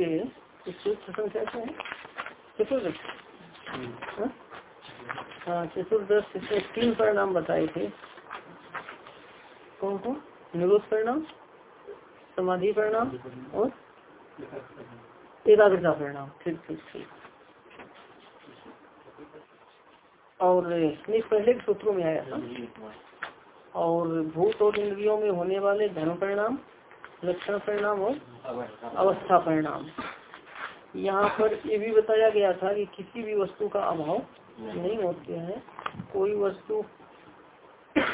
के सूत्र संख्या क्या है चतुर्दश चतुर्दश से तीन परिणाम बताए थे। कौन कौन? निरोध परिणाम समाधि परिणाम और? एकाग्रता परिणाम ठीक ठीक ठीक। और नहीं पहले के सूत्रों में आया था। और भूत और इंद्रियों में होने वाले धर्म परिणाम लक्षण परिणाम और अवस्था परिणाम यहाँ पर ये भी बताया गया था कि किसी भी वस्तु का अभाव नहीं होते हैं। कोई वस्तु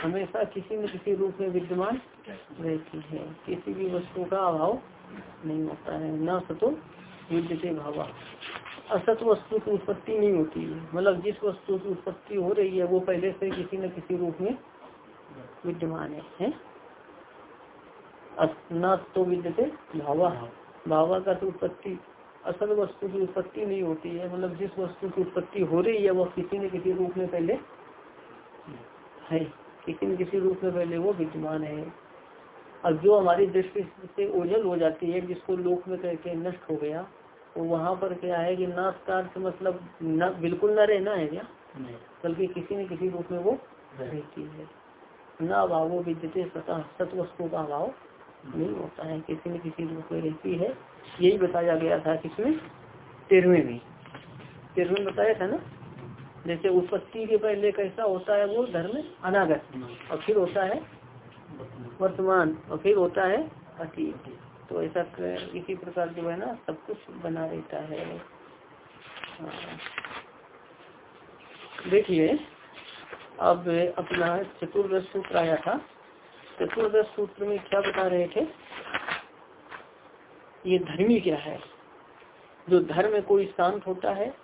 हमेशा किसी न किसी रूप में विद्यमान रहती है। किसी भी वस्तु का अभाव नहीं होता है। न सतो युद्ध से भावा। असत वस्तु की उत्पत्ति नहीं होती है। मतलब जिस वस्तु की उत्पत्ति हो रही है वो पहले से किसी न किसी रूप में विद्यमान है, है? तो विद्यते भावा भावा का तो उत्पत्ति असल वस्तु की उत्पत्ति नहीं होती है मतलब जिस वस्तु की उत्पत्ति हो रही है वह किसी न किसी रूप में पहले है किसी न किसी रूप में पहले वो विद्यमान है। अब जो हमारी दृष्टि से ओझल हो जाती है जिसको लोक में करके नष्ट हो गया तो वहाँ पर क्या है कि नाश का मतलब न बिल्कुल न रहना है क्या? बल्कि किसी न किसी रूप में वो रहती है। न अभाव विद्यते सतह सत्वस्तु का अभाव नहीं होता है। किसी न किसी रूप में रहती है। यही बताया गया था किसमें तेरहवें में तेरहवें बताया था ना? जैसे उत्पत्ति के पहले कैसा होता है वो धर्म अनागत। और फिर होता है वर्तमान। और फिर होता है अतीत। तो ऐसा इसी प्रकार जो है ना, सब कुछ बना रहता है। हाँ। देखिए, अब अपना चतुर्दश सूत्र आया था। चतुर्दश सूत्र में क्या बता रहे थे? ये धर्मी क्या है? जो धर्म में कोई शांत होता है,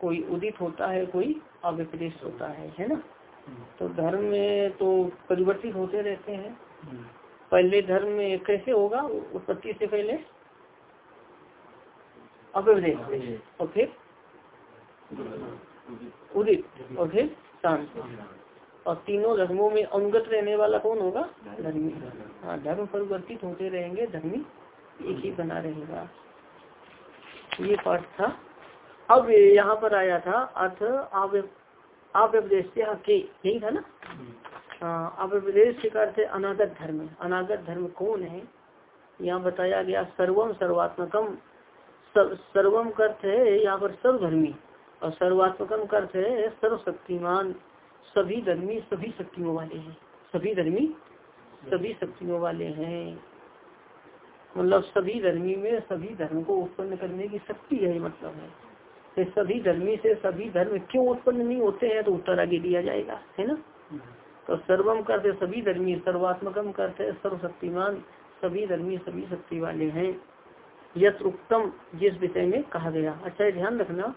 कोई उदित होता है, कोई अविपदेश होता है है ना? तो धर्म में तो परिवर्तित होते रहते हैं। पहले धर्म में कैसे होगा? उत्पत्ति से पहले अविपदेश और फिर उदित। और फिर शांत। और तीनों धर्मों में अंगत रहने वाला कौन होगा? धर्मी। हाँ धर्म परिवर्तित होते रहेंगे धर्मी एक ही बना रहेगा। ये पाठ था। अब यहाँ पर आया था अर्थ अव्यपदेश के यही था ना? हाँ अव्यपदेश का अर्थ अनागत धर्म। अनागत धर्म कौन है? यहाँ बताया गया सर्वम सर्वात्मकम सर्वम अर्थ है यहाँ पर सर्वधर्मी और सर्वात्मकम अर्थ है सर्वशक्तिमान। सभी धर्मी सभी शक्तियों वाले हैं। सभी धर्मी सभी शक्तियों वाले हैं। मतलब सभी धर्मी में सभी धर्म को उत्पन्न करने की शक्ति है मतलब है। तो सभी धर्मी से सभी धर्म क्यों उत्पन्न नहीं होते हैं तो उत्तर आगे दिया जाएगा, है ना? तो सर्वम करते सभी धर्मी, सर्वात्मकम करते सर्वशक्तिमान, सभी धर्मी, सभी शक्ति वाले हैं। यथ उत्तम जिस विषय में कहा गया। अच्छा ध्यान रखना,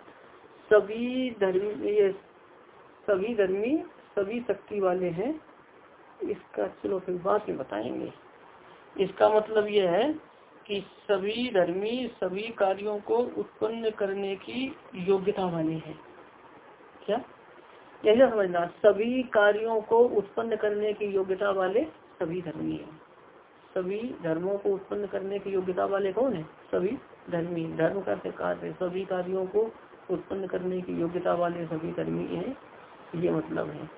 सभी धर्मी, ये सभी धर्मी, सभी शक्ति वाले हैं। इसका चलो फिर बाद में बताएँगे। इसका मतलब यह है कि सभी धर्मी, सभी कार्यों को उत्पन्न करने की योग्यता वाले हैं। क्या? ऐसा समझना? सभी कार्यों को उत्पन्न करने की योग्यता वाले सभी धर्मी हैं। सभी धर्मों को उत्पन्न करने की योग्यता वाले कौन है? सभी धर्मी। धर्म का कार्य सभी कार्यों को उत्पन्न करने की योग्यता वाले सभी धर्मी हैं। ये मतलब है।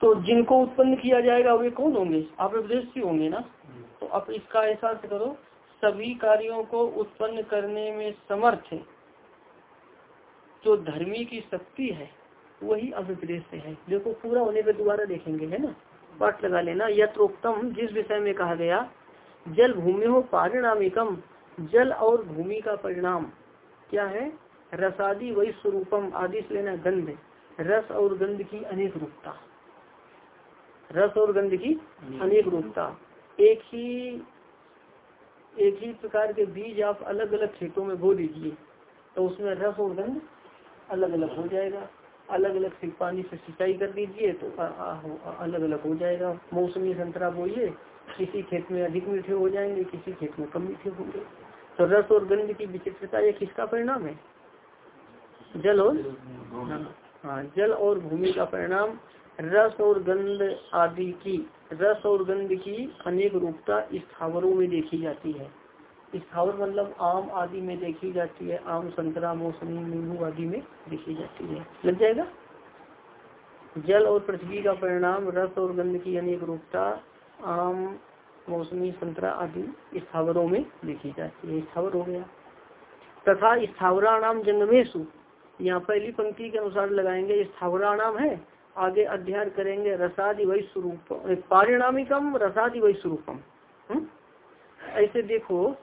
तो जिनको उत्पन्न किया जाएगा, वे कौन होंगे? आप विदेशी होंगे ना? तो अब इसका एहसास करो, सभी कार्यों को उत्पन्न करने में समर्थ जो धर्मी की शक्ति है, वही अभिप्रेत से है। देखो, पूरा होने पे दोबारा देखेंगे, है ना? पाठ लगा लेना। यत्रोक्तम, जिस विषय में कहा गया, जल भूमि हो पारिणामिकम, जल और भूमि का परिणाम। क्या है? रसादि वही स्वरूपम आदि से लेना गंध रस और गंध की अनेक रूपता। रस और गंध की अनेक रूपता। एक ही एक ही प्रकार के बीज आप अलग अलग खेतों में बो दीजिए तो उसमें रस और गंध अलग अलग हो जाएगा। अलग अलग से पानी से सिंचाई कर दीजिए तो आ, आ, अलग अलग हो जाएगा। मौसमी संतरा बोइए किसी खेत में अधिक मीठे हो जाएँगे किसी खेत में कम मीठे होंगे। तो रस और गंध की विचित्रता ये किसका परिणाम है? जल और हाँ जल और भूमि का परिणाम रस और गंध आदि की, रस और गंध की अनेक रूपता स्थावरों में देखी जाती है। स्थावर मतलब आम आदि में देखी जाती है, आम संतरा, मौसमी, नींबू आदि में देखी जाती है। लग जाएगा? जल और पृथ्वी का परिणाम रस और गंध की अनेक रूपता आम, मौसमी, संतरा आदि स्थावरों में देखी जाती है। स्थावर हो गया। तथा स्थावरा नाम जंगमेशु यहाँ पहली पंक्ति के अनुसार लगाएँगे स्थावरा नाम है, आगे अध्ययन करेंगे रसादि वही स्वरूप पारिणामिकम रसादि वही स्वरूपम हम्म? ऐसे देखो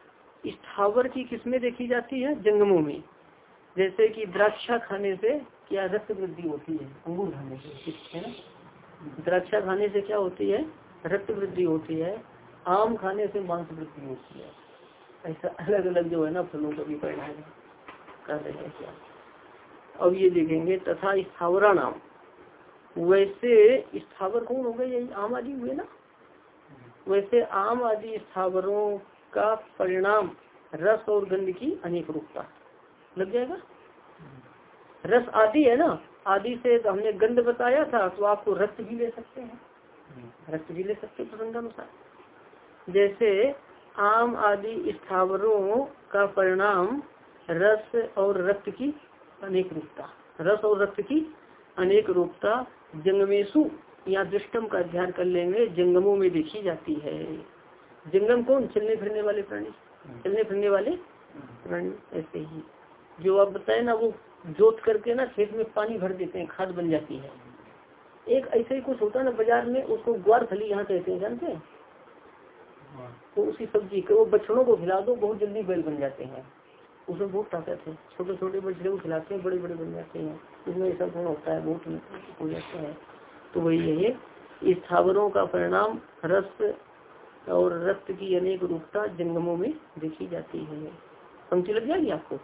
स्थावर की किसमें देखी जाती है? जंगमों में। जैसे कि द्राक्षा खाने से क्या रक्त वृद्धि होती है? अंगूर खाने से, है ना? द्राक्षा खाने से क्या होती है? रक्त वृद्धि होती है। आम खाने से मांस वृद्धि होती है। ऐसा अलग अलग जो है ना फलों का भी परिणाम कर रहे हैं क्या? अब ये देखेंगे तथा स्थावरा नाम। वैसे स्थावर कौन हो गए यही आम आदि हुए ना? वैसे आम आदि स्थावरों का परिणाम रस और गंध की अनेक रूपता। लग जाएगा? रस आदि है ना? आदि से तो हमने गंध बताया था तो आपको रक्त भी ले सकते हैं। रक्त भी ले सकते हैं प्रसंगानुसार। जैसे आम आदि स्थावरों का परिणाम रस और रक्त की अनेक रूपता। रस और रक्त की अनेक रूपता जंगमेशु या दृष्टम का अध्ययन कर लेंगे जंगमों में देखी जाती है। जंगम कौन? चलने फिरने वाले प्राणी। चलने फिरने वाले प्राणी ऐसे ही। जो आप बताए ना वो जोत करके ना खेत में पानी भर देते हैं खाद बन जाती है। एक ऐसे ही कुछ होता है ना बाज़ार में उसको ग्वार फली यहाँ कहते हैं जानते हैं? तो उसी सब्ज़ी के वो बछड़ों को खिला दो बहुत जल्दी बैल बन जाते हैं। उसमें बहुत ताकत है छोटे छोटे बच्चे को खिलाते हैं बड़े बड़े बन जाते हैं। उसमें ऐसा गुण होता है? बहुत हो जाता है। तो वही है स्थावरों का परिणाम रस और रक्त की अनेक रूपता जंगमों में देखी जाती है। पंक्ति लग जाएगी आपको?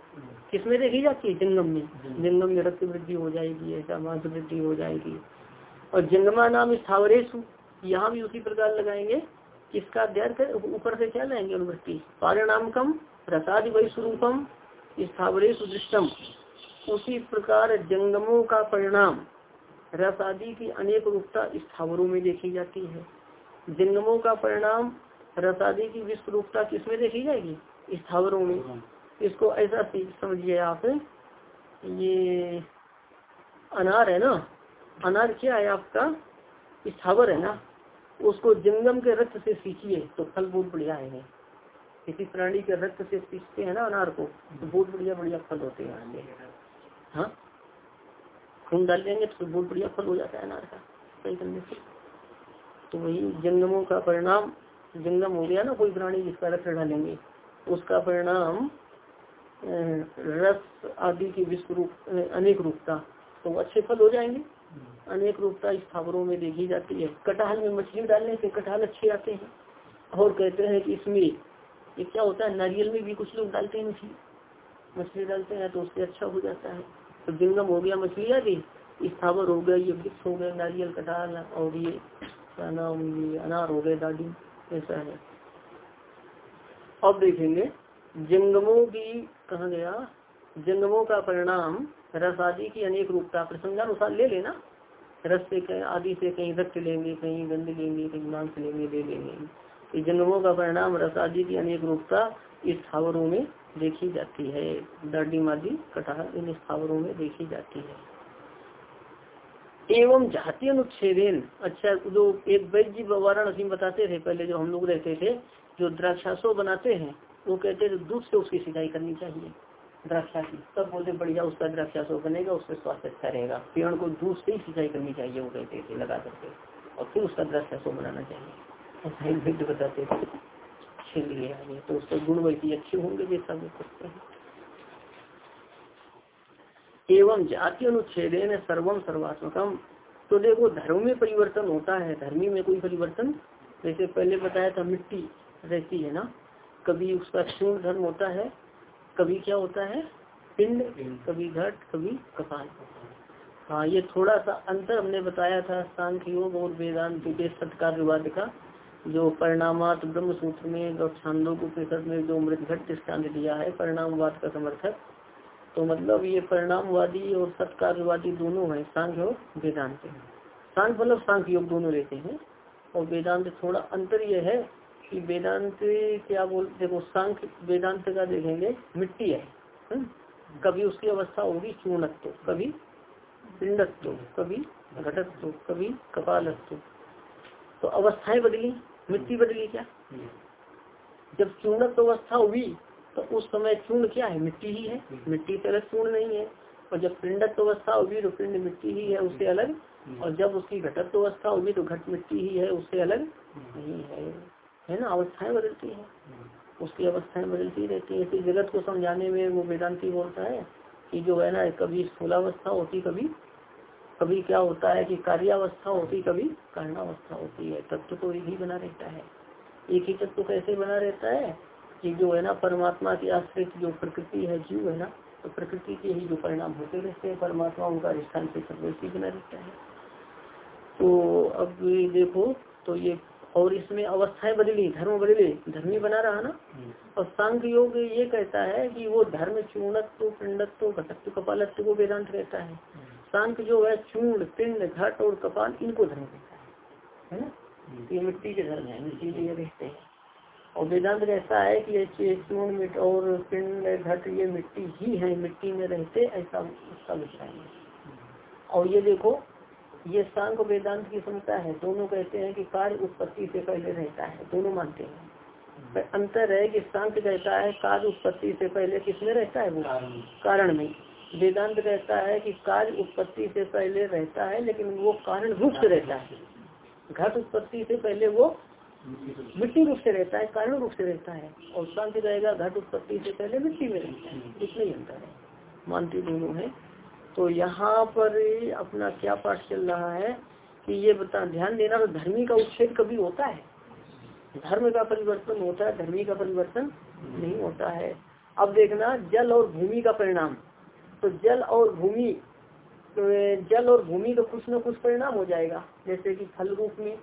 किसमें देखी जाती है? जंगम में। जंगम। में रक्त वृद्धि हो जाएगी ऐसा मांस वृद्धि हो जाएगी। और जंगमा नाम स्थावरेशु यहाँ भी उसी प्रकार लगाएँगे। किसका अध्ययन कर ऊपर से क्या लाएँगे अनुवृत्ति? पारिणामकम रसादि वही स्वरूपम स्थावरेश दृष्टम। उसी प्रकार जंगमों का परिणाम रस आदि की अनेक रूपता स्थावरों में देखी जाती है। जंगमों का परिणाम रस आदि की विश्व रूपता किसमें देखी जाएगी? स्थावरों में। इसको ऐसा समझिए आप। ये अनार है ना? अनार क्या है आपका? स्थावर है ना? उसको जंगम के रक्त से सींचिए तो फल बहुत बढ़िया है किसी प्राणी के रक्त से सींचते हैं ना अनार को तो बहुत बढ़िया बढ़िया फल होते हैं हाँ? खून डाल देंगे तो बहुत बढ़िया फल हो जाता है अनार का, सही करने से तो वही जंगमों का परिणाम, जंगम हो गया ना कोई प्राणी जिसका रक्त डालेंगे, उसका परिणाम रस आदि की विश्व रूप अनेक रूपता तो अच्छे फल हो जाएँगे। अनेक रूपता स्थावरों में देखी जाती है। कटहल में मछली डालने से कटहल अच्छे आते हैं। और कहते हैं कि इसमें ये क्या होता है, नारियल में भी कुछ लोग डालते हैं मछली। मछली डालते हैं तो उससे अच्छा हो जाता है। तो जिंगम हो गया मछली आदि स्थावर हो गया, ये वृक्ष हो गया नारियल कटहल और ये क्या नाम अनार हो गए, दादी, ऐसा है। अब देखेंगे जंगमों की कहा गया जंगमों का परिणाम, रस आदि की अनेक रूपता, प्रसंगानुसार ले लेना। रस से कहीं, आदि से कहीं, रक्त लेंगे, कहीं गंद लेंगे, कहीं मांस लेंगे ले लेंगे जंगमों का परिणाम रस आदि की अनेक रूपता स्थावरों में देखी जाती है। दर्डी मादी कटहल इन स्थावरों में देखी जाती है। एवं जाति अनुच्छेदन अच्छा जो एक वैद्य वाराणसी बताते थे, पहले जो हम लोग रहते थे, जो द्राक्षासो बनाते हैं, वो कहते थे दूध से उसकी सिंचाई करनी चाहिए, द्राक्षा की। तब बोलते, बढ़िया, उसका द्राक्षासो बनेगा उसका स्वास्थ्य अच्छा रहेगा। पेड़ को दूध से ही सिंचाई करनी चाहिए, वो कहते थे, लगा करके। और फिर उसका द्राक्षासो बनाना चाहिए। ही। बताते आगे तो उसके गुण वैसी अच्छे होंगे जैसा वो करते हैं। एवं जाति अनुच्छेद सर्वम सर्वात्मकम तो देखो, धर्म में परिवर्तन होता है, धर्मी में कोई परिवर्तन? जैसे पहले बताया था, मिट्टी रहती है ना? कभी उसका शून्य धर्म होता है, कभी क्या होता है? पिंड, कभी घट, कभी कपाल। हाँ ये थोड़ा सा अंतर हमने बताया था, सांख्य योग और वेदांत के सत्कार का। जो परिणामात ब्रह्म सूत्र में और छांदों को में जो मृत घट दृष्टांत दिया है, परिणामवाद का समर्थक। तो मतलब ये परिणामवादी और सत्कार्यवादी दोनों है, सांख्य और वेदांत सांख्य मतलब सांख्य योग दोनों लेते हैं। और वेदांत थोड़ा अंतर यह है कि वेदांत क्या बोल, देखो सांख्य, वेदांत का देखेंगे, मिट्टी है हुँ? कभी उसकी अवस्था होगी चूर्णत्व, कभी पिंडत्व, कभी घटत्व, कभी कपालत्व। तो अवस्थाएँ बदली। मिट्टी बदली क्या? जब चूर्णत्व अवस्था हुई तो उस समय चूर्ण क्या है? मिट्टी ही है। मिट्टी से अलग चूर्ण नहीं है। और जब पिंडत्व अवस्था होगी तो पिंड मिट्टी ही है उससे अलग। और जब उसकी घटत्व अवस्था होगी तो घट मिट्टी ही है उससे अलग नहीं है। है ना? अवस्थाएँ बदलती है। उसकी अवस्थाएँ बदलती रहती है। इस जगत को समझाने में वो वेदांति बोलता है कि जो है ना, कभी स्थूलावस्था होती, कभी कभी क्या होता है कि कार्यावस्था होती कभी कारणावस्था होती है। तत्व तो एक ही बना रहता है। एक ही तत्व कैसे बना रहता है कि जो है ना परमात्मा की आश्रित जो प्रकृति है जीव है ना तो प्रकृति के ही जो परिणाम होते रहते हैं परमात्मा उनका स्थान से सर्वैसी बना रहता है। तो अब देखो तो ये और इसमें अवस्थाएँ बदली धर्म बदले धर्मी बना रहा ना। और सांख्य योग ये कहता है कि वो धर्म चूर्णत्व पिंडत्व घटत्व कपालत्व को वेदांत कहता है। सांख्य जो है चूर्ण पिंड घट और कपाल इनको धर्म कहता है। है ना? ये मिट्टी के धर्म है मिट्टी लिए रहते हैं। और वेदांत कहता है कि ये चूर्ण मिट और पिंड घट ये मिट्टी ही है मिट्टी में रहते ऐसा उसका विषय है। और ये देखो ये सांख वेदांत की क्षमता है। दोनों कहते हैं कि कार्य उत्पत्ति से पहले रहता है दोनों मानते हैं। अंतर है कि सांख्य कहता है कार्य उत्पत्ति से पहले किसमें रहता है वो? कारण में। वेदांत कहता है कि कार्य उत्पत्ति से पहले रहता है, लेकिन वो कारण रूप से रहता है। घट उत्पत्ति से पहले वो मिट्टी रूप से रहता है, कारण रूप से रहता है। और शांति रहेगा घट उत्पत्ति से पहले मिट्टी में रहता है। इसमें अंतर है। मानती दोनों है। तो यहाँ पर अपना क्या पाठ चल रहा है कि ये बता, ध्यान देना तो धर्मी का उच्छेद कभी होता है। धर्म का परिवर्तन होता है, धर्मी का परिवर्तन नहीं होता है। अब देखना, जल और भूमि का परिणाम। तो जल और भूमि तो जल और भूमि का कुछ न कुछ परिणाम हो जाएगा। जैसे कि फल रूप में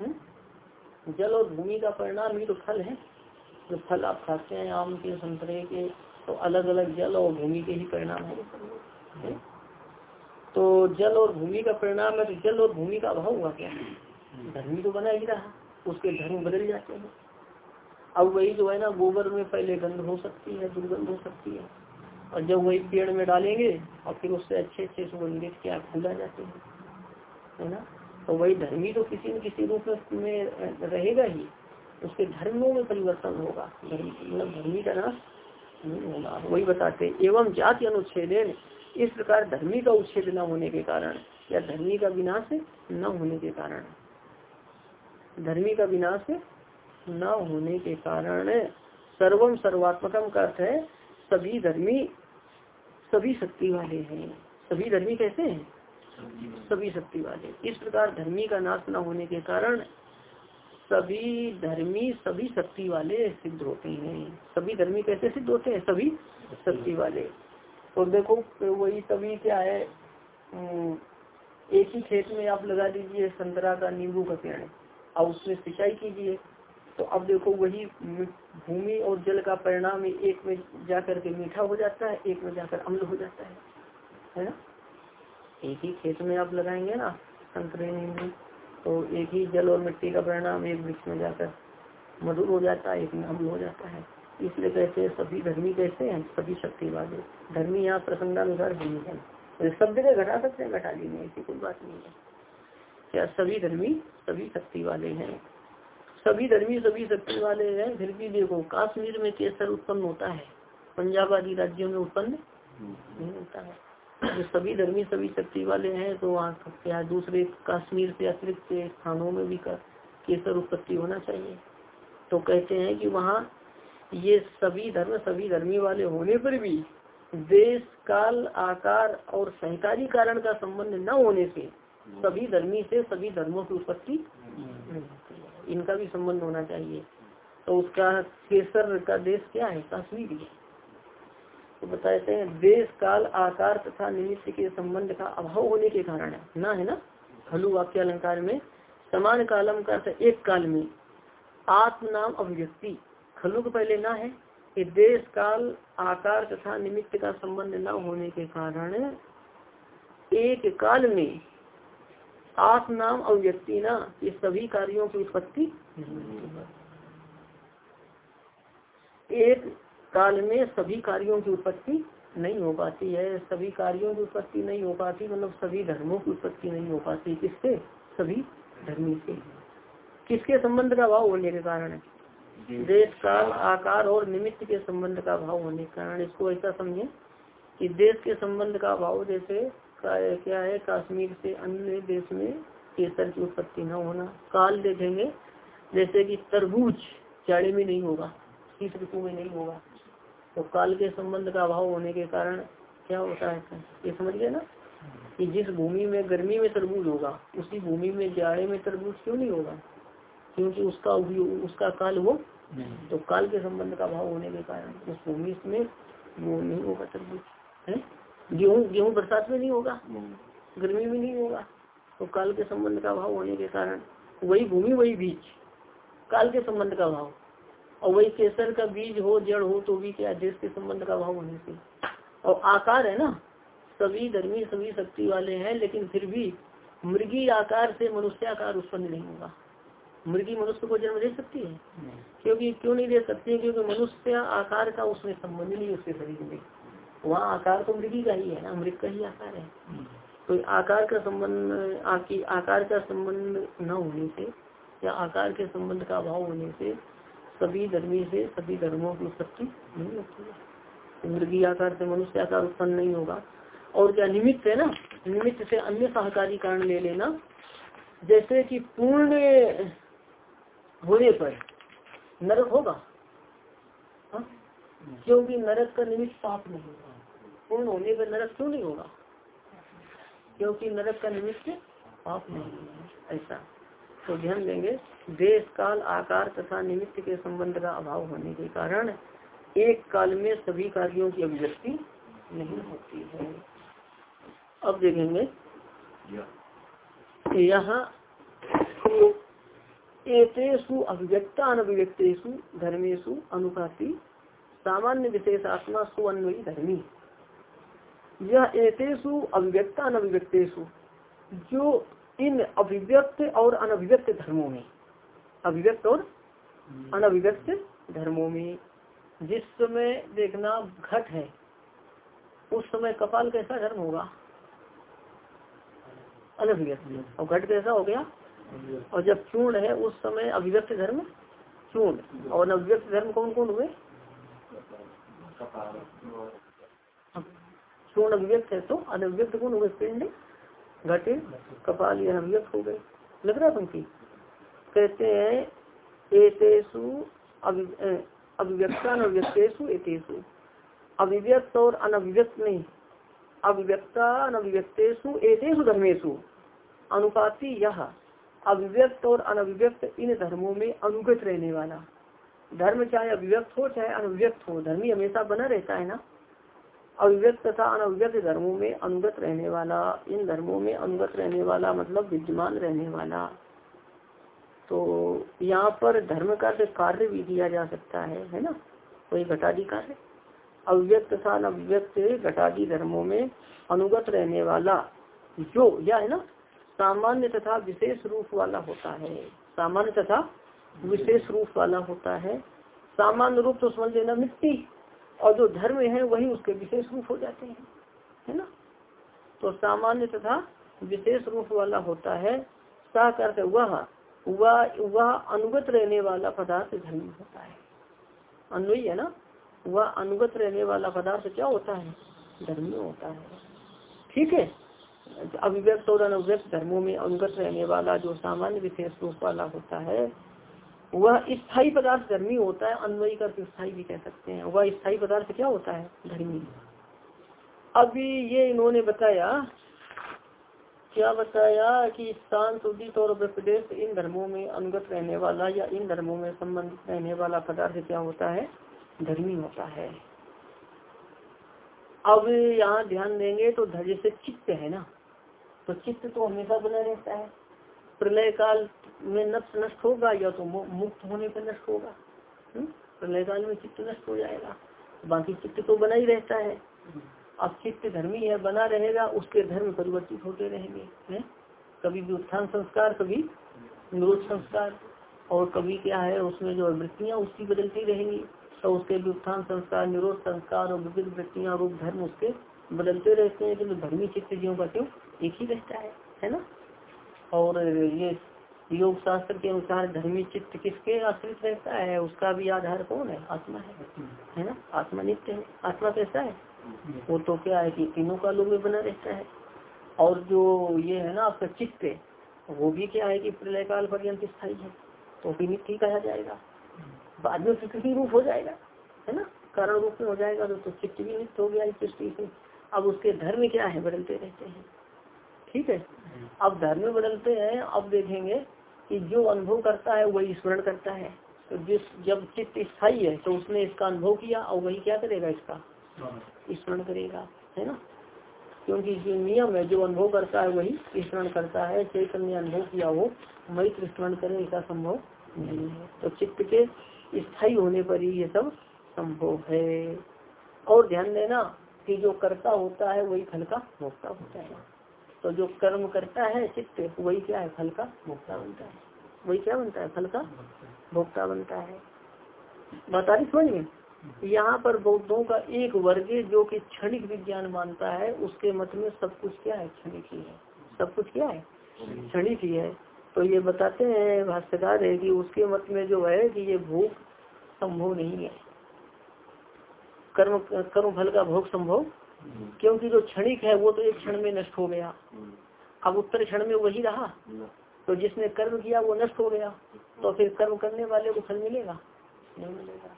हुँ? जल और भूमि का परिणाम ही तो फल है। जो फल आप खाते हैं, आम के, संतरे के तो अलग अलग जल और भूमि के ही परिणाम है। तो जल और भूमि का परिणाम है तो जल और भूमि का अभाव हुआ क्या? धर्मी तो बना ही रहा, उसके धर्म बदल जाते हैं। अब वही जो है ना, गोबर में पहले गंध हो सकती है, दुर्गंध हो सकती है। और जब वही पेड़ में डालेंगे और फिर उससे अच्छे अच्छे सुगंधित क्या फूल आ जाते हैं, है ना? तो वही धर्मी तो किसी न किसी रूप में रहेगा ही। उसके धर्मों में परिवर्तन होगा। मतलब धर्मी का नाश होगा। वही बताते एवं जाति अनुच्छेदन इस प्रकार धर्मी का उच्छेद न होने के कारण या धर्मी का विनाश न होने के कारण। धर्मी का विनाश न होने के कारण सर्वम सर्वात्मकम का अर्थ है, सभी धर्मी सभी शक्ति वाले हैं। सभी धर्मी कैसे हैं? सभी शक्ति वाले। इस प्रकार धर्मी का नाश न होने के कारण सभी धर्मी सभी शक्ति वाले सिद्ध होते हैं। सभी धर्मी कैसे सिद्ध होते हैं? सभी शक्ति वाले। और देखो वही सभी क्या है? एक ही खेत में आप लगा दीजिए संतरा का नींबू का पेड़। और उसमें सिंचाई कीजिए। तो अब देखो वही भूमि और जल का परिणाम एक में जाकर के मीठा हो जाता है, एक में जाकर अम्ल हो जाता है। है ना? एक ही खेत में आप लगाएँगे ना संतरे नींबू तो एक ही जल और मिट्टी का परिणाम एक वृक्ष में जाकर मधुर हो जाता है, एक में अम्ल हो जाता है। इसलिए कहते हैं सभी धर्मी कैसे हैं? सभी शक्ति वाले धर्मी यहाँ प्रसंगानुसार भूमि है। तो सब जगह घटा सकते हैं, घटा ली नहीं, ऐसी कोई बात नहीं है। क्या सभी धर्मी, सभी शक्ति वाले हैं? सभी धर्मी सभी शक्ति वाले हैं फिर भी देखो काश्मीर में केसर उत्पन्न होता है। पंजाब आदि राज्यों में उत्पन्न नहीं होता है। जो सभी धर्मी सभी शक्ति वाले हैं तो वहाँ क्या दूसरे काश्मीर से अतिरिक्त स्थानों में भी केसर उत्पत्ति होना चाहिए। तो कहते हैं कि वहाँ ये सभी धर्म सभी धर्मी वाले होने पर भी देश काल आकार और सहकारी कारण का संबंध न होने से सभी धर्मी से सभी धर्मों की उत्पत्ति इनका भी संबंध होना चाहिए। तो उसका केसर का देश क्या है? कश्मीर है तो बताते हैं, देश, काल, आकार तथा निमित्त के संबंध का अभाव होने के कारण है। ना है ना? हलु वाक्य अलंकार में, समान कालम का एक काल में, आत्म नाम अभिव्यक्ति। खलु के पहले ना है, कि देश, काल, आकार तथा निमित्त का संबंध न होने के कारण एक काल में आत्म नाम अव्यक्ति ना ये सभी कार्यों की उत्पत्ति एक काल में सभी कार्यों की उत्पत्ति नहीं हो पाती है। सभी कार्यों की उत्पत्ति नहीं हो पाती मतलब सभी धर्मों की उत्पत्ति नहीं हो पाती। किससे? सभी धर्मी से। किसके संबंध का भाव होने के कारण? देश काल आकार और निमित्त के संबंध का भाव होने के कारण। इसको ऐसा समझे कि देश के संबंध का भाव जैसे क्या है? कश्मीर से अन्य देश में केसर की उत्पत्ति न होना। काल देखेंगे जैसे कि तरबूज चाड़े में नहीं होगा शीत ऋतु में नहीं होगा। तो काल के संबंध का अभाव होने के कारण क्या होता है? ये समझ गए ना? कि जिस भूमि में गर्मी में तरबूज होगा उसी भूमि में जाड़े में तरबूज क्यों नहीं होगा? क्योंकि उसका उसका काल वो तो काल के संबंध का भाव होने के कारण उस भूमि में वो नहीं होगा तरबूज। है? गेहूँ गेहूँ बरसात में नहीं होगा गर्मी में नहीं होगा। तो काल के संबंध का भाव होने के कारण वही भूमि वही बीज काल के संबंध का भाव और वही केसर का बीज हो जड़ हो तो भी क्या देश के संबंध का भाव होने से। और आकार है ना सभी धर्मी सभी शक्ति वाले हैं लेकिन फिर भी मृगी आकार से मनुष्य आकार उत्पन्न नहीं होगा। मृगी मनुष्य को जन्म दे सकती है? क्योंकि क्यों नहीं दे सकती? है क्योंकि मनुष्य आकार का उसमें संबंध नहीं उसके शरीर में। वहाँ आकार तो मृगी का ही है ना मृग का ही आकार है। तो आकार का संबंध आपकी आकार का संबंध न होने से या आकार के संबंध का अभाव होने से सभी धर्मी से सभी धर्मों की उत्पत्ति नहीं होती है। तो मृगी आकार से मनुष्य आकार उत्पन्न नहीं होगा। और क्या निमित्त है ना? निमित्त से अन्य सहकारी कारण ले लेना। जैसे कि पूर्ण होने पर नरक होगा। हाँ? क्योंकि नरक का निमित्त पाप नहीं होगा। पूर्ण होने पर नरक क्यों नहीं होगा? क्योंकि नरक का निमित्त पाप नहीं है। ऐसा। तो ध्यान देंगे, देश, काल, आकार तथा निमित्त के संबंध का अभाव होने के कारण एक काल में सभी कार्यों की अभिव्यक्ति नहीं होती है। अब देखेंगे। यहाँ एतेषु अभिव्यक्ता अनभिव्यक्तेषु धर्मेशु अनुपाति सामान्य विशेषात्मा सुअन्वयी धर्मी। यह एतेषु अभिव्यक्ता अनभिव्यक्तेषु जो इन अभिव्यक्त और अनभिव्यक्त धर्मों में, अभिव्यक्त और अनभिव्यक्त धर्मों में, जिस समय देखना घट है, उस समय कपाल कैसा धर्म होगा? अनभिव्यक्त। और घट कैसा हो गया? और जब चूर्ण है, उस समय अभिव्यक्त धर्म चूर्ण। और अनभिव्यक्त धर्म कौन कौन हुए? चूर्ण अभिव्यक्त है तो अनभिव्यक्त कौन हुए पिंड, घटे, कपाल ये अभिव्यक्त हो गए। लग रहा पंक्ति? कहते हैं एतेसु अभिव्यक्ता अनभिव्यक्तेषु एतेसु अभिव्यक्त और अनभिव्यक्त नहीं। अभिव्यक्ता अनभिव्यक्तेषु एतेषु धर्मेशु अनुपाति यह अभिव्यक्त और अनभिव्यक्त इन धर्मों में अनुगत रहने वाला। धर्म चाहे अभिव्यक्त हो, चाहे अनभिव्यक्त हो, धर्मी हमेशा बना रहता है ना? अभिव्यक्त तथा अनव्यक्त धर्मों में अनुगत रहने वाला, इन धर्मों में अनुगत रहने वाला मतलब विद्यमान रहने वाला। तो यहाँ पर धर्म का कार्य भी दिया जा सकता है है ना? कोई घटादी कार्य अव्यक्त तथा अनव्यक्त घटादी धर्मों में अनुगत रहने वाला जो, या है ना? सामान्य तथा विशेष रूप वाला होता है। सामान्य तथा विशेष रूप वाला होता है। सामान्य रूप तो समझ लेना मिट्टी। और जो धर्म है वही उसके विशेष रूप हो जाते हैं। है ना? तो सामान्य तथा विशेष रूप वाला होता है सा करते वह वह अनुगत रहने वाला पदार्थ धर्म होता है। अनुयी है ना? वह अनुगत रहने वाला पदार्थ क्या होता है? धर्म होता है। ठीक है? अभिव्यक्त और अनुव्यक्त धर्मों में अनुगत रहने वाला जो सामान्य विशेष रूप वाला होता है वह स्थायी पदार्थ धर्मी होता है, अन्वयी का स्थायी भी कह सकते हैं। वह स्थायी पदार्थ क्या होता है? धर्मी। अभी ये इन्होंने बताया, क्या बताया कि शांत उदित और प्रदेश इन धर्मों में अनुगत रहने वाला या इन धर्मों में संबंधित रहने वाला पदार्थ क्या होता है? धर्मी होता है। अब यहाँ ध्यान देंगे तो धैर्य से चित्त है ना? तो चित्त तो हमेशा बना रहता है। प्रलय काल में नष्ट नष्ट होगा या तो मुक्त होने पर नष्ट होगा? हम्म? प्रलय काल में चित्त नष्ट हो जाएगा। बाकी चित्त तो बना ही रहता है। अब चित्त धर्मी है बना रहेगा, उसके धर्म परिवर्तित होते रहेंगे। है? कभी उत्थान संस्कार, कभी निरोध संस्कार। और कभी क्या है, उसमें जो वृत्तियाँ, उसकी बदलती रहेंगी। तो उसके व्युत्थान संस्कार, निरोध संस्कार और विविध वृत्तियाँ, रूप धर्म उसके बदलते रहते हैं। किन्तु धर्मी चित्त जीवों का क्यों? एक ही रहता है। है ना? और ये योग शास्त्र के अनुसार धर्मी चित्त किसके आश्रित रहता है? उसका भी आधार कौन है? आत्मा है। है ना? आत्मा नित्य है। आत्मा कैसा है? वो तो क्या है कि तीनों कालों में बना रहता है। और जो ये है ना आपका चित्त वो भी क्या है कि प्रलय काल पर्यंत स्थायी है? तो भी नित्य कहा जाएगा। बाद में प्रकृति रूप हो जाएगा। है ना? कारण रूप में हो जाएगा तो, तो चित्त भी नित्य हो गया से। अब उसके धर्म क्या है? बदलते रहते हैं। ठीक है? अब धर्म बदलते हैं, अब देखेंगे कि जो अनुभव करता है, वही स्मरण करता है। तो जिस, जब चित्त स्थायी है तो उसने इसका अनुभव किया, और वही क्या करेगा इसका? स्मरण करेगा, है ना? क्योंकि जो नियम है, जो अनुभव करता है, वही स्मरण करता है। चैतन्य अनुभव किया हो मैत्र स्मरण करे, ऐसा संभव नहीं है। तो चित्त के स्थायी होने पर ही ये सब संभव है। और ध्यान देना कि जो करता होता है, वही फल का भोक्ता होता है। तो जो कर्म करता है चित्त, वही क्या है? फल का भोक्ता बनता है। वही क्या बनता है? फल का भोक्ता बनता है। बता रही समझ में? यहाँ पर बौद्धों का एक वर्ग जो कि क्षणिक विज्ञान मानता है। उसके मत में सब कुछ क्या है? क्षणिक ही है। सब कुछ क्या है? क्षणिक ही है। तो ये बताते हैं भाष्यकार है कि उसके मत में जो है कि ये भोग संभव नहीं है। कर्म कर्म फल का भोग संभव क्योंकि जो क्षणिक है वो तो एक क्षण में नष्ट हो गया। अब उत्तर क्षण में वही रहा। तो जिसने कर्म किया वो नष्ट हो गया। तो फिर कर्म करने वाले को फल मिलेगा? नहीं मिलेगा।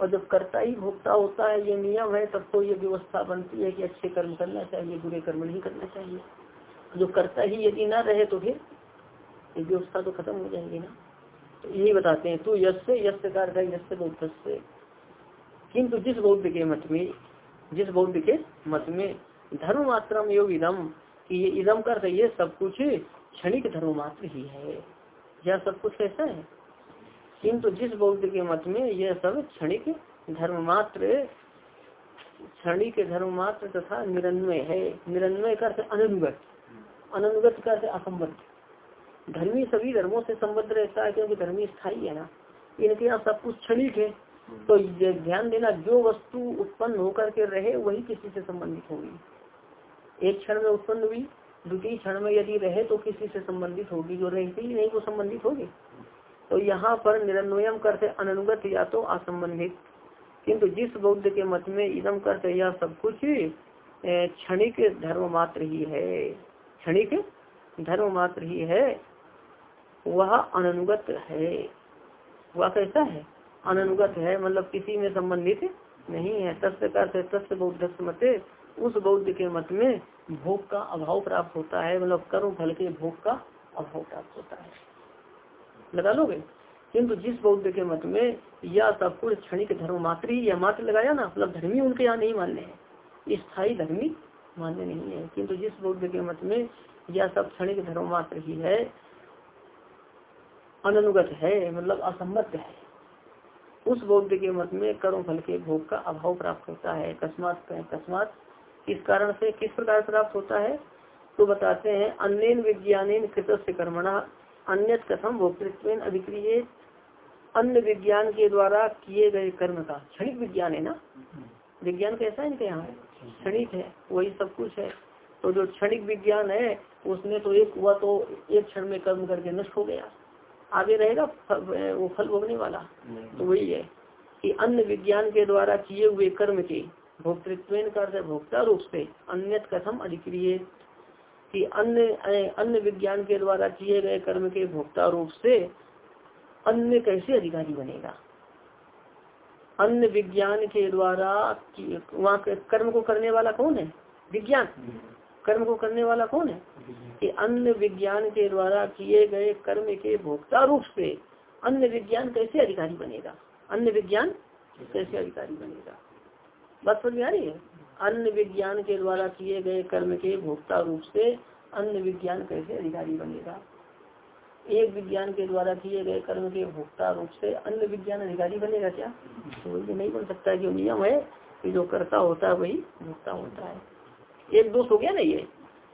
और जब कर्ता ही भोगता होता है ये नियम है तब तो ये व्यवस्था बनती है कि अच्छे कर्म करना चाहिए बुरे कर्म नहीं करना चाहिए। जो करता ही यदि ना रहे तो फिर ये व्यवस्था तो खत्म हो जाएगी ना। तो यही बताते हैं तू यश से यश कार यश से बौद्ध से किंतु जिस बौद्ध के मत में जिस बौद्ध के मत में धर्म मात्रा योग इदम, कि ये इदम कर ये सब कुछ क्षणिक धर्म मात्र ही है। यह सब कुछ कैसा है? किंतु जिस बौद्ध के मत में यह सब क्षणिक धर्म मात्र क्षणिक धर्म मात्र तथा निरन्वय है। निरन्वय कर अनुगत अनुगत कर असंबद्ध। धर्मी सभी धर्मों से संबद्ध रहता है, क्योंकि धर्मी स्थायी है ना। इनके यहाँ सब कुछ क्षणिक है। तो ये ध्यान देना, जो वस्तु उत्पन्न होकर के रहे, वही किसी से संबंधित होगी। एक क्षण में उत्पन्न हुई द्वितीय क्षण में यदि रहे तो किसी से संबंधित होगी। जो रहती नहीं तो संबंधित होगी। तो यहाँ पर निरन्वयम करते अनुगत या तो असंबंधित। किंतु जिस बौद्ध के मत में इदम करते, यह सब कुछ क्षणिक धर्म मात्र ही है। क्षणिक धर्म मात्र ही है। वह अनुगत है। वह कैसा है? अनुगत है मतलब किसी में संबंधित नहीं है। तस्व का तस्व बौद्ध मत, उस बौद्ध के मत में भोग का अभाव प्राप्त होता है मतलब कर्म फल के भोग का अभाव प्राप्त होता है। लगा लोगे? किंतु जिस बौद्ध के मत में यह सब कुछ क्षणिक धर्म मात्र ही यह मात्र लगाया ना मतलब धर्मी उनके यहाँ नहीं मानने हैं। स्थायी धर्मी मान्य नहीं है। किंतु जिस बौद्ध के मत में यह सब क्षणिक धर्म मात्र ही है अनुगत है मतलब असम्मत है। उस बौद्ध के मत में कर्म फल के भोग का अभाव प्राप्त होता है। अकस्मात अकस्मात किस कारण से किस प्रकार प्राप्त होता है? तो बताते हैं अन्य विज्ञान कृत से कर्मणा अन्य कथम भोक्तृत्व अभिक्रिय अन्य विज्ञान के द्वारा किए गए कर्म का, क्षणिक विज्ञान है ना? विज्ञान कैसा है इनके यहाँ? क्षणिक है, वही सब कुछ है। तो जो क्षणिक विज्ञान है, उसने तो एक हुआ तो एक क्षण में कर्म करके नष्ट हो गया। आगे रहेगा वो फल भोगने वाला। तो वही है कि अन्य विज्ञान के द्वारा किए हुए कर्म के भोक्तृत्व कर भोक्ता रूप से अन्य कथम अधिक्रिय। कि अन्य अन्य विज्ञान के द्वारा किए गए कर्म के भोक्ता रूप से अन्य कैसे अधिकारी बनेगा? अन्य विज्ञान के द्वारा वहाँ कर्म को करने वाला कौन है? विज्ञान। कर्म को करने वाला कौन है? कि अन्य विज्ञान के द्वारा किए गए कर्म के भोक्ता रूप से अन्य विज्ञान कैसे अधिकारी बनेगा? अन्य विज्ञान कैसे अधिकारी बनेगा? बात समझ आ रही है? अन्य विज्ञान के द्वारा किए गए कर्म के भोक्ता रूप से अन्य विज्ञान कैसे अधिकारी बनेगा? एक विज्ञान के द्वारा किए गए कर्म के भोक्ता रूप से अन्य विज्ञान अधिकारी बनेगा क्या? तो ये नहीं बन सकता जो नियम है कि जो करता होता है वही भोक्ता होता है। एक दोष हो गया ना ये?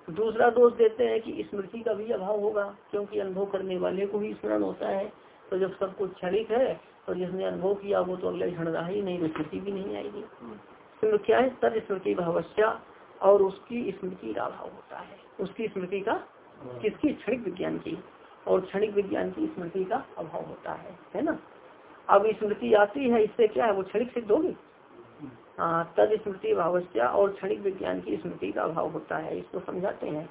दूसरा दोष देते हैं कि स्मृति का भी अभाव होगा, क्योंकि अनुभव करने वाले को भी स्मरण होता है। तो जब सब कुछ क्षणिक है तो जिसने अनुभव किया, वो तो अगले क्षण रहा ही नहीं स्मृति भी नहीं आएगी। तो क्या है? तद स्मृति भावस्या और उसकी स्मृति का अभाव होता है। उसकी स्मृति का, किसकी? क्षणिक विज्ञान की। और क्षणिक विज्ञान की स्मृति का अभाव होता है है ना? अब स्मृति आती है, इससे क्या है? वो क्षणिक सिद्ध होगी? तद स्मृति भावस्या और क्षणिक विज्ञान की स्मृति का अभाव होता है इसको समझाते हैं।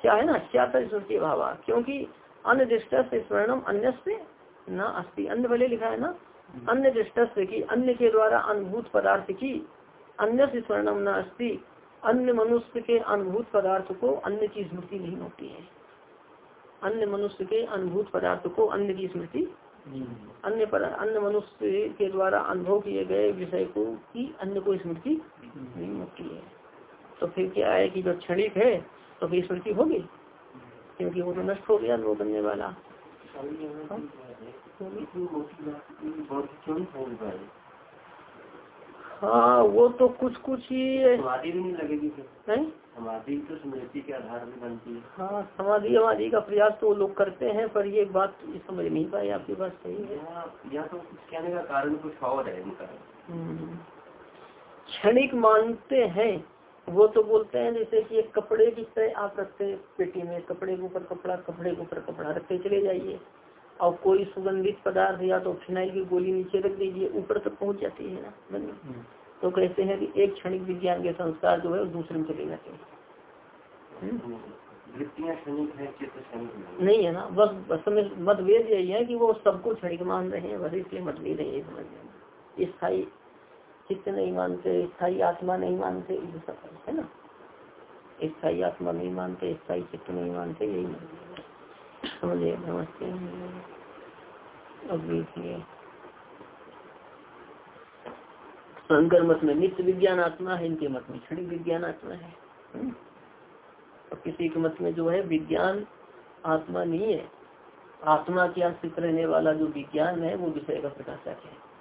क्या है ना? क्या तद स्मृति भाव? क्योंकि अन्य दृष्ट से स्वर्णम अन्य से न अस्थि अन्य भले लिखा है ना? अन्य दृष्ट की अन्य के द्वारा अनुभूत पदार्थ की अन्य से स्वर्णम न अस्थि अन्य मनुष्य के अनुभूत पदार्थ को अन्य की स्मृति नहीं होती है। अन्य मनुष्य के अनुभूत पदार्थ को अन्य की स्मृति अन्य पर अन्य मनुष्य के द्वारा अनुभव किए गए विषय को की अन्य को स्मृति नहीं होती है। तो फिर क्या है कि जो क्षणिक है तो फिर स्मृति होगी? क्योंकि वो तो नष्ट हो गया अनुभव करने वाला। हाँ वो तो कुछ कुछ ही समाधि भी नहीं लगेगी है समाधि तो स्मृति के आधार पर बनती है। हाँ समाधि समाधि का प्रयास तो लोग करते हैं पर ये बात समझ नहीं पाए आपकी बात सही है। यहाँ तो कुछ कहने का कारण कुछ और है इनका। हम्म। क्षणिक मानते हैं वो तो बोलते हैं जैसे कि एक कपड़े की तरह आप रखते हैं पेटी में कपड़े के ऊपर कपड़ा कपड़े के ऊपर कपड़ा रखते चले जाइए। और कोई सुगंधित पदार्थ या तो फिनाइल की गोली नीचे रख दीजिए ऊपर तक पहुँच जाती है ना हम्म। तो कहते हैं कि एक क्षणिक विज्ञान के संस्कार जो है दूसरे में चले जाते हैं। हम्म। नहीं है। ना बस बस में मतभेद यही है कि वो सबको क्षणिक मान रहे हैं बस इसलिए मतभेद नहीं है समझ स्थायी चित्त नहीं मानते स्थायी आत्मा नहीं मानते है ना। स्थायी आत्मा नहीं मानते स्थायी चित्त नहीं मानते यही अब देखिए। शंकर मत में नित्य विज्ञान आत्मा है, इनके मत में क्षणिक विज्ञान आत्मा है। हम्म। और किसी के मत में जो है, विज्ञान आत्मा नहीं है। आत्मा के आश्रित रहने वाला जो विज्ञान है, वो विषय का प्रकाशक है।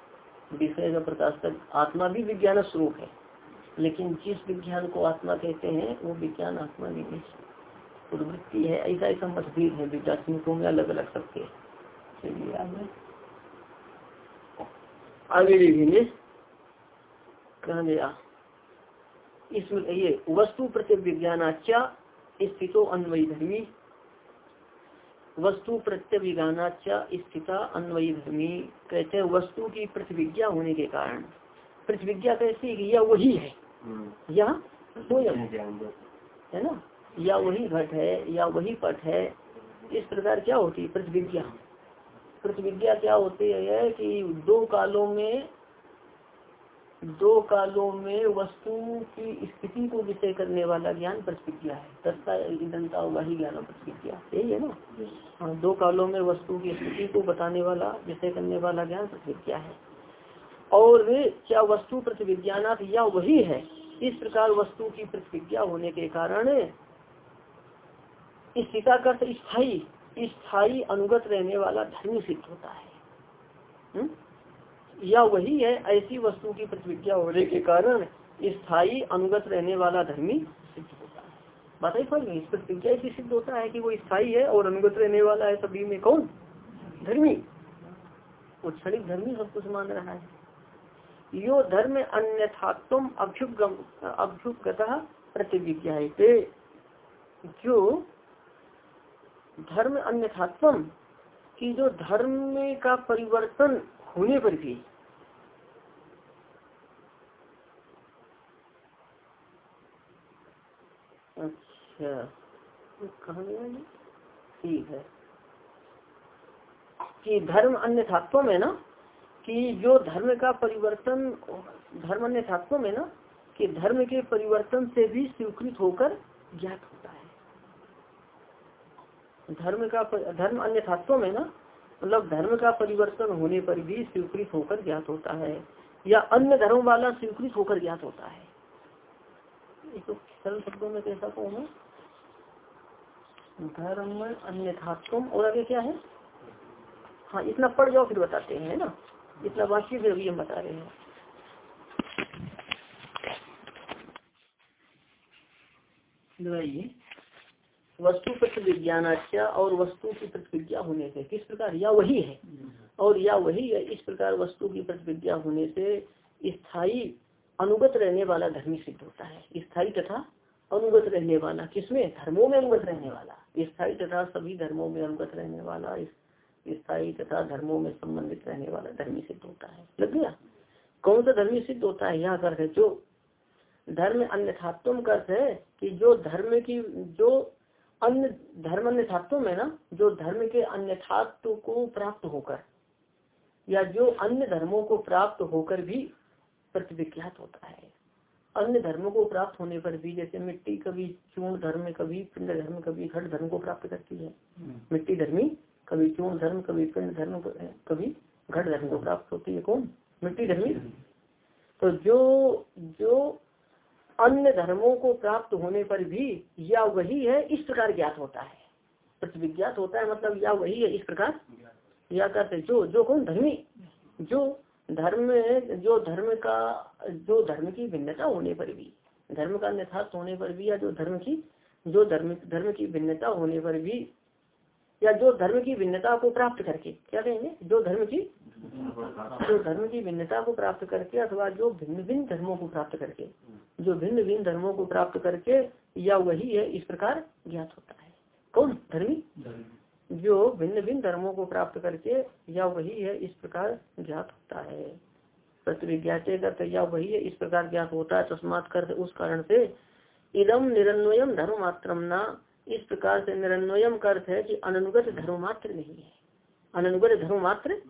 विषय का प्रकाशक आत्मा भी विज्ञान स्वरूप है। लेकिन जिस विज्ञान को आत्मा कहते हैं, वो विज्ञान आत्मा नहीं है। प्रवृत्ति है ऐसा ऐसा मतभेद है विद्यार्थियों में अलग अलग सबके। चलिए आगे। आगे देखेंगे। कहा गया इसमें ये वस्तु प्रति विज्ञानाच्या स्थितो अन्वयी धर्मी वस्तु प्रत्यय विज्ञानाच्या स्थिता अन्वयी धर्मी कहते हैं वस्तु की प्रतिविज्ञा होने के कारण। प्रतिविज्ञा कैसी यह वही है? हम्म। या है ना? या वही घट है, या वही पट है, इस प्रकार क्या होती है? प्रतिविज्ञा प्रतिविज्ञा क्या होती है कि दो कालों में, दो कालों में वस्तु की स्थिति को विषय करने वाला ज्ञान प्रतिज्ञा है। दस्ता दंता वही ज्ञान प्रतिज्ञा यही है ना? हाँ दो कालों में वस्तु की स्थिति को बताने वाला, विषय करने वाला ज्ञान प्रतिज्ञा है। और क्या वस्तु प्रतिविज्ञान या वही है? इस प्रकार वस्तु की प्रतिज्ञा होने के कारण स्थिता का स्थायी स्थायी अनुगत रहने वाला धर्म सिद्ध होता है। हुँ? या वही है, ऐसी वस्तु की प्रतिज्ञा होने के कारण स्थायी अनुगत रहने वाला धर्मी सिद्ध होता है। बात ही समझ इस प्रतिज्ञा ऐसी सिद्ध होता है कि वो स्थायी है और अनुगत रहने वाला है सभी में कौन? धर्मी। वो क्षणिक धर्मी सब कुछ मान रहा है। यो धर्म अन्यथात्म अभ्युग अभ्युगत प्रतिविज्ञा जो धर्म अन्यथात्म की जो धर्म का परिवर्तन होने पर भी अच्छा ठीक है। कि धर्म अन्य धात्व में ना, कि जो धर्म का परिवर्तन, धर्म अन्य धात्व में ना, कि धर्म के परिवर्तन से भी स्वीकृत होकर ज्ञात होता धर्म का धर्म अन्य धात्व में ना मतलब धर्म का परिवर्तन होने पर भी स्वीकृत होकर ज्ञात होता है, या अन्य धर्म वाला स्वीकृत होकर ज्ञात होता है। तो सरल शब्दों में कैसा कहूँ धर्म अन्यथात्व और आगे क्या है? हाँ इतना पढ़ जाओ, फिर बताते हैं ना? इतना वाक्य फिर अभी हम बता रहे हैं। वस्तु प्रतिविज्ञानाच्या और वस्तु की प्रतिविज्ञा होने से। किस प्रकार? या वही है। और या वही है इस प्रकार वस्तु की प्रतिविज्ञा होने से स्थायी अनुगत रहने वाला धर्मी सिद्ध होता है। स्थायी तथा अनुगत रहने वाला। किसमें? धर्मों में अनुगत रहने वाला। स्थायी तथा सभी धर्मों में अनुगत रहने वाला स्थायी तथा धर्मों में संबंधित रहने वाला धर्मी सिद्ध होता है। लग गया? कौन सा धर्मी सिद्ध होता है? यह अर्थ है जो धर्म अन्यथात्म का अर्थ है कि जो धर्म की जो अन्य धर्म अन्यथात्व में ना जो धर्म के अन्यथात्व को प्राप्त होकर या जो अन्य धर्मों को प्राप्त होकर भी प्रतिविख्यात होता है। अन्य धर्मों को प्राप्त होने पर भी जैसे मिट्टी कभी चूर्ण धर्म कभी पिंड धर्म कभी घट धर्म को प्राप्त करती है। मिट्टी धर्मी कभी चूर्ण धर्म कभी पिंड धर्म कभी घट धर्म को प्राप्त होती है कौन? मिट्टी धर्मी। तो जो जो अन्य धर्मों को प्राप्त होने पर भी या वही है, इस प्रकार ज्ञात होता है। प्रतिविज्ञात होता है मतलब या वही है, इस प्रकार या करते जो जो कौन? धर्मी। जो धर्म जो धर्म का, जो धर्म की भिन्नता होने पर भी, धर्म का अन्यथा होने पर भी या जो धर्म की, जो धर्म धर्म की भिन्नता होने पर भी या जो धर्म की भिन्नता को प्राप्त करके, क्या कहेंगे? जो धर्म की जो धर्म की भिन्नता को प्राप्त करके अथवा जो भिन्न भिन्न धर्मों को प्राप्त करके जो भिन्न भिन्न धर्मों को प्राप्त करके या वही है इस प्रकार ज्ञात होता है। कौन? धर्मी? जो भिन्न भिन्न धर्मों को प्राप्त करके या वही है इस प्रकार ज्ञात होता है। प्रतिज्ञाते का या वही है इस प्रकार ज्ञात होता है तस्मात कर उस कारण से इदम निरन्वयम धर्म मात्र न। इस प्रकार से निरन्वयम का अर्थ है कि अनुगत धर्म मात्र नहीं है। अनुगत धर्म मात्र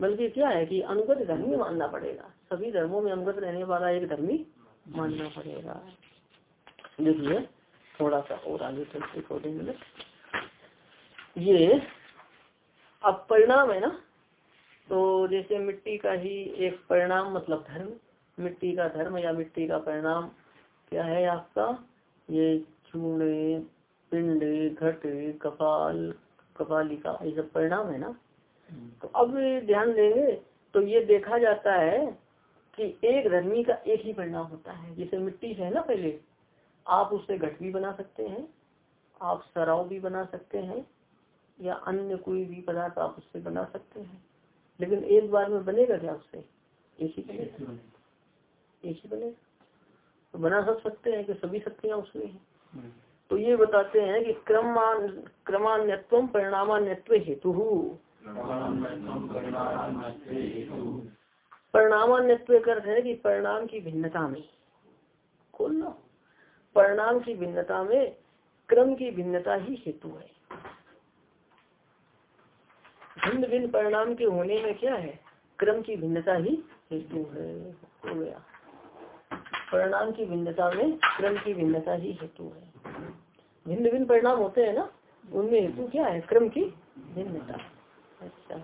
बल्कि क्या है कि अनुगत धर्मी मानना पड़ेगा। सभी धर्मों में अनुगत रहने वाला एक धर्मी मानना पड़ेगा। देखिए थोड़ा सा और आगे चलते थोड़े मिनट ये अब परिणाम है ना? तो जैसे मिट्टी का ही एक परिणाम मतलब धर्म। मिट्टी का धर्म या मिट्टी का परिणाम क्या है आपका? ये चूर्ण पिंड घट कपाल कपालिका ये सब परिणाम है ना? तो अब ध्यान देंगे तो ये देखा जाता है कि एक धर्मी का एक ही परिणाम होता है। जैसे मिट्टी है ना पहले आप उससे घट भी बना सकते हैं आप सराव भी बना सकते हैं या अन्य कोई भी पदार्थ आप उससे बना सकते हैं। लेकिन एक बार में बनेगा क्या उससे? एक ही बनेगा। एक ही बनेगा। तो बना सब सकते हैं कि सभी शक्तियाँ उसमें हैं। तो ये बताते हैं कि क्रमान, क्रमान्यत्व परिणामान्यत्व हेतु। परिणामान्यत्व कर है कि परिणाम की भिन्नता में। खोल लो। परिणाम की भिन्नता में क्रम की भिन्नता ही हेतु है। भिन्न भिन्न परिणाम के होने में क्या है? क्रम की भिन्नता ही हेतु है। हो गया। परिणाम की भिन्नता में क्रम की भिन्नता ही हेतु है। भिन्न भिन्न परिणाम होते हैं ना, उनमें हेतु क्या है? क्रम की भिन्नता। अच्छा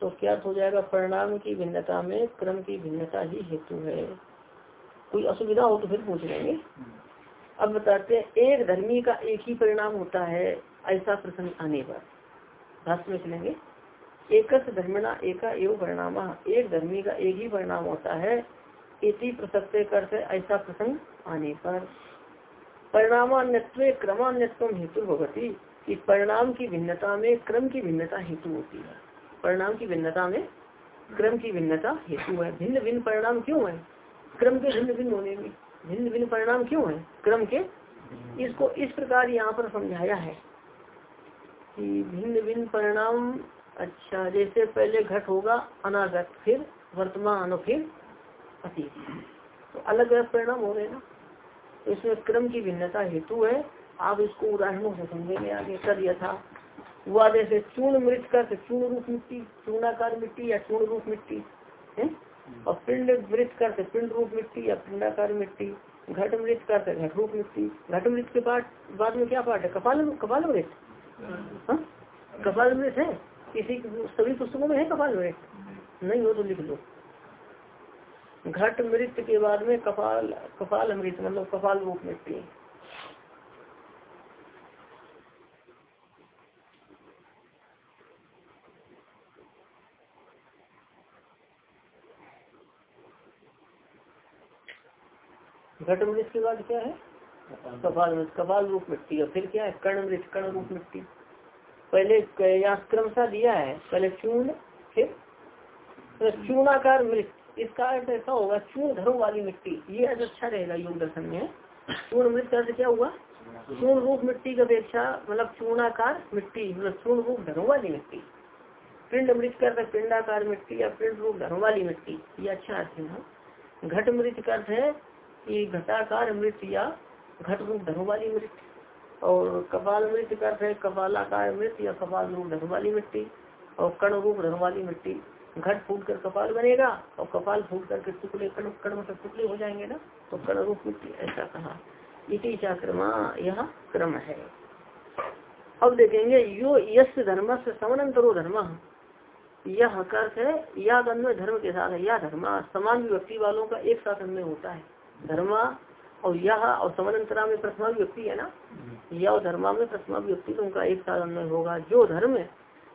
तो क्या हो जाएगा? परिणाम की भिन्नता में क्रम की भिन्नता ही हेतु है। कोई असुविधा हो तो फिर पूछ लेंगे। अब बताते हैं, एक धर्मी का एक ही परिणाम होता है, ऐसा प्रसंग आने पर। भाष्य में चलेंगे एक धर्मना एका एवं परिणाम। एक धर्मी का एक ही परिणाम होता है, इति प्रसक्ते करते ऐसा प्रसंग आने पर। परिणामान्यत्व क्रमान्यत्व हेतु भगवती कि परिणाम की भिन्नता में क्रम की भिन्नता हेतु होती है। परिणाम की भिन्नता में क्रम की भिन्नता हेतु है। भिन्न भिन्न परिणाम क्यों है? क्रम के भिन्न भिन्न होने में भिन्न भिन्न परिणाम क्यों है? क्रम के इसको इस प्रकार यहाँ पर समझाया है कि भिन्न भिन्न परिणाम अच्छा जैसे पहले घट होगा, अनागत, फिर वर्तमान और फिर अतीत। तो अलग अलग परिणाम हो गए ना? इसमें क्रम की भिन्नता हेतु है। आप इसको उदाहरणों से समझेंगे। आगे कर यथा। हुआ जैसे चूर्ण मृत कर चूर्ण रूप मिट्टी, चूर्णाकार मिट्टी या चूर्ण रूप मिट्टी, है? और पिंड मृत कर पिंड रूप मिट्टी या पिंडाकार मिट्टी, घट मृत कर घट रूप मिट्टी। घट मृत के बाद बाद में क्या पाठ है? कपाल कपाल मृत? हाँ? कपाल मृत है? किसी सभी पुस्तकों में है कपाल मृत? नहीं हो तो लिख लो। घट मृत के बाद में कपाल कपाल अमृत मतलब कपाल रूप मिट्टी घट मृत के बाद क्या है? कपाल मृत, कपाल रूप मिट्टी और फिर क्या है? कर्ण मृत, कर्ण रूप मिट्टी पहले यहाँ क्रमशः दिया है। पहले चूर्ण, फिर तो चूर्णाकार मृत। इसका अर्थ ऐसा होगा, चूर्ण धरो वाली मिट्टी, ये अर्थ अच्छा रहेगा योग दर्शन में। चूर्ण मृत अर्थ क्या हुआ? चूर्ण रूप मिट्टी की अपेक्षा मतलब चूर्णाकार मिट्टी मतलब चूर्ण रूप धरो वाली मिट्टी। पिंड मृत का अर्थ पिंडाकार मिट्टी या पिंड रूप धरो वाली मिट्टी, ये अच्छा अर्थ है घट मृत का अर्थ है कि घटाकार मृत या घट रूप धरो वाली मृत, और कपाल मृत का अर्थ है कपालाकार मृत या कपाल रूप धरो वाली मिट्टी, और कर्ण रूप धरो वाली मिट्टी। घट फूट कर कपाल बनेगा और कपाल फूट करके टुकड़े कण कण मतलब टुकड़े हो जाएँगे ना तो कण रूप ऐसा कहा। इसी चाक्रमा यह क्रम है। अब देखेंगे यो यश धर्म से समनंतरो धर्म। यह अर्थ है या अन्वय धर्म के साथ है या धर्म। समान व्यक्ति वालों का एक साथ अन्वय होता है। धर्म और यह और समानंतरा में प्रथमा व्यक्ति है ना? यह और धर्मा में प्रथमा व्यक्ति तो उनका एक साथ अन्वय होगा। जो धर्म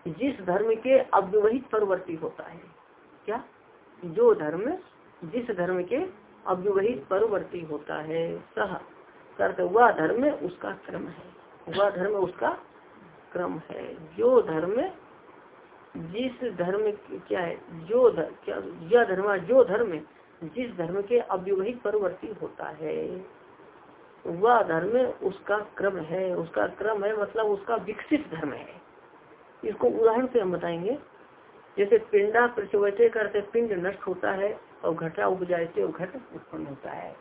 जिस धर्म के अव्यवहित परवर्ती होता है क्या? जो धर्म जिस धर्म के अव्यवहित परवर्ती होता है सह। करते वह धर्म उसका क्रम है। वह धर्म उसका क्रम है। जो धर्म जिस धर्म क्या है? जो धर, क्या यह धर्म जो धर्म जिस धर्म के अव्यवहित परवर्ती होता है वह धर्म उसका क्रम है। उसका क्रम है मतलब उसका विकसित धर्म है। इसको उदाहरण से हम बताएँगे। जैसे पिंडा प्रचवते करते पिंड नष्ट होता है और घटा उपजाते और घट उत्पन्न होता है।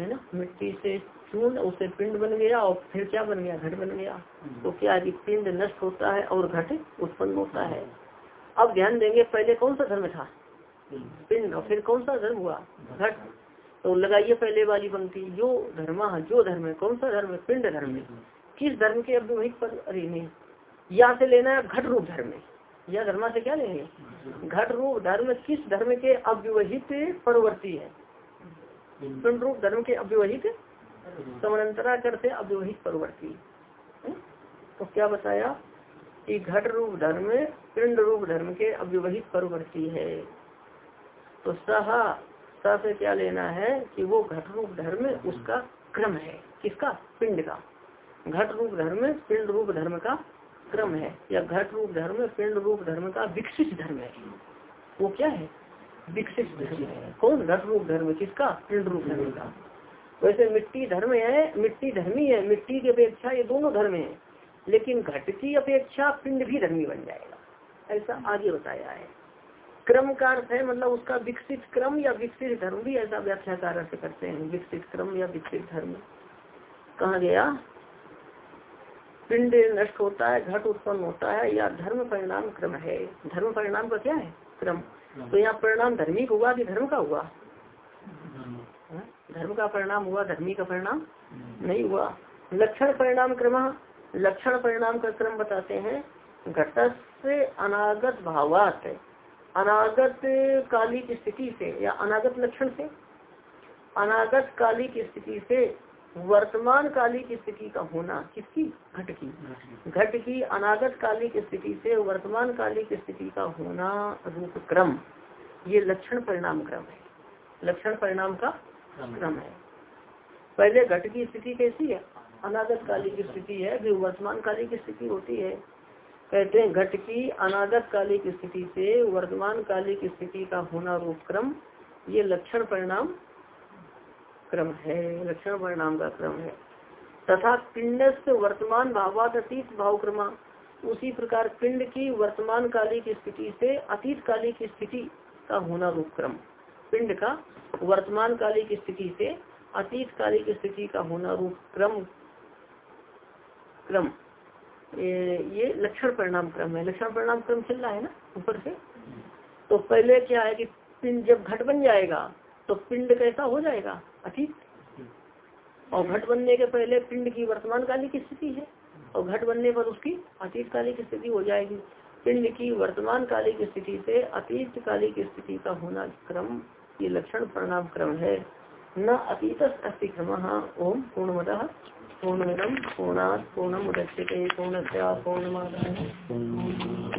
है ना? मिट्टी से चून उससे पिंड बन गया और फिर क्या बन गया? घट बन गया। तो क्या पिंड नष्ट होता है और घट उत्पन्न होता है? अब ध्यान देंगे, पहले कौन सा धर्म था? पिंड। और फिर कौन सा धर्म हुआ? घट। तो लगाइए, पहले वाली पंक्ति। जो धर्म जो धर्म है, कौन सा धर्म है? पिंड धर्म किस धर्म के अब वही पर? अरे नहीं। यहाँ से लेना है घट रूप धर्म या धर्मा से क्या लेंगे? घट रूप धर्म किस धर्म के अव्यवहित परवर्ती है? पिंड रूप धर्म के अव्यवहित समानांतरा करते अव्यवहित परवर्ती तो क्या बताया? कि घट रूप धर्म, पिंड रूप धर्म के अव्यवहित परवर्ती है। तो सह से क्या लेना है? कि वो घट रूप धर्म, उसका क्रम है। किसका? पिंड का। घट रूप धर्म, पिंड रूप धर्म का क्रम है, या घट रूप धर्म, पिंड रूप धर्म का विकसित धर्म है। वो क्या है? विकसित धर्म है। कौन घट रूप धर्म? किसका? पिंड रूप धर्म का। वैसे मिट्टी धर्म है, मिट्टी धर्मी है, मिट्टी की अपेक्षा ये दोनों धर्म है। लेकिन घट की अपेक्षा पिंड भी धर्मी बन जाएगा। ऐसा आगे बताया है। क्रम का अर्थ है मतलब उसका विकसित क्रम या विकसित धर्म भी ऐसा व्याख्याकार करते हैं। विकसित क्रम या विकसित धर्म। कहा गया? पिंड नष्ट होता है घट उत्पन्न होता है या धर्म परिणाम क्रम है। धर्म परिणाम का क्या है? क्रम। तो यहाँ परिणाम धर्मी का हुआ कि धर्म का हुआ? हाँ? धर्म का परिणाम हुआ धर्मी का परिणाम नहीं हुआ। लक्षण परिणाम क्रम। लक्षण परिणाम का क्रम बताते हैं। घट से अनागत भावात। अनागत कालिक स्थिति से या अनागत लक्षण से? अनागत कालिक स्थिति से वर्तमान कालिक स्थिति का होना किसकी? घट की। घट की अनागत कालिक स्थिति से वर्तमान कालिक स्थिति का होना रूप क्रम ये लक्षण परिणाम क्रम है। लक्षण परिणाम का क्रम है। पहले घट की स्थिति कैसी है? अनागत कालिक स्थिति है फिर वर्तमान कालिक स्थिति होती है। कहते हैं घट की अनागत कालिक स्थिति से वर्तमान कालिक स्थिति का होना रूप क्रम ये लक्षण परिणाम क्रम है लक्षण परिणाम का क्रम है। तथा पिंड वर्तमान भावाद अतीत भाव क्रमा उसी प्रकार पिंड की वर्तमान कालिक स्थिति से अतीत कालिक स्थिति का होना रूप क्रम पिंड का वर्तमान कालिक स्थिति से अतीत कालिक स्थिति का होना रूप क्रम। क्रम ये लक्षण परिणाम क्रम है। लक्षण परिणाम क्रम चल रहा है ना, ऊपर से? तो पहले क्या है कि पिंड जब घट बन जाएगा तो पिंड कैसा हो जाएगा? अतीत। और घट बनने के पहले पिंड की वर्तमान कालिक स्थिति है और घट बनने पर उसकी अतीत कालिक स्थिति हो जाएगी। पिंड की वर्तमान कालिक स्थिति से अतीत कालिक स्थिति का होना क्रम, ये लक्षण परिणाम क्रम है। न अतीत अस्थि क्रम, ओम पूर्णमद। पूर्णमिदम पूर्णा पूर्णम उदच्यते पूर्णस्या पूर्णमादाय।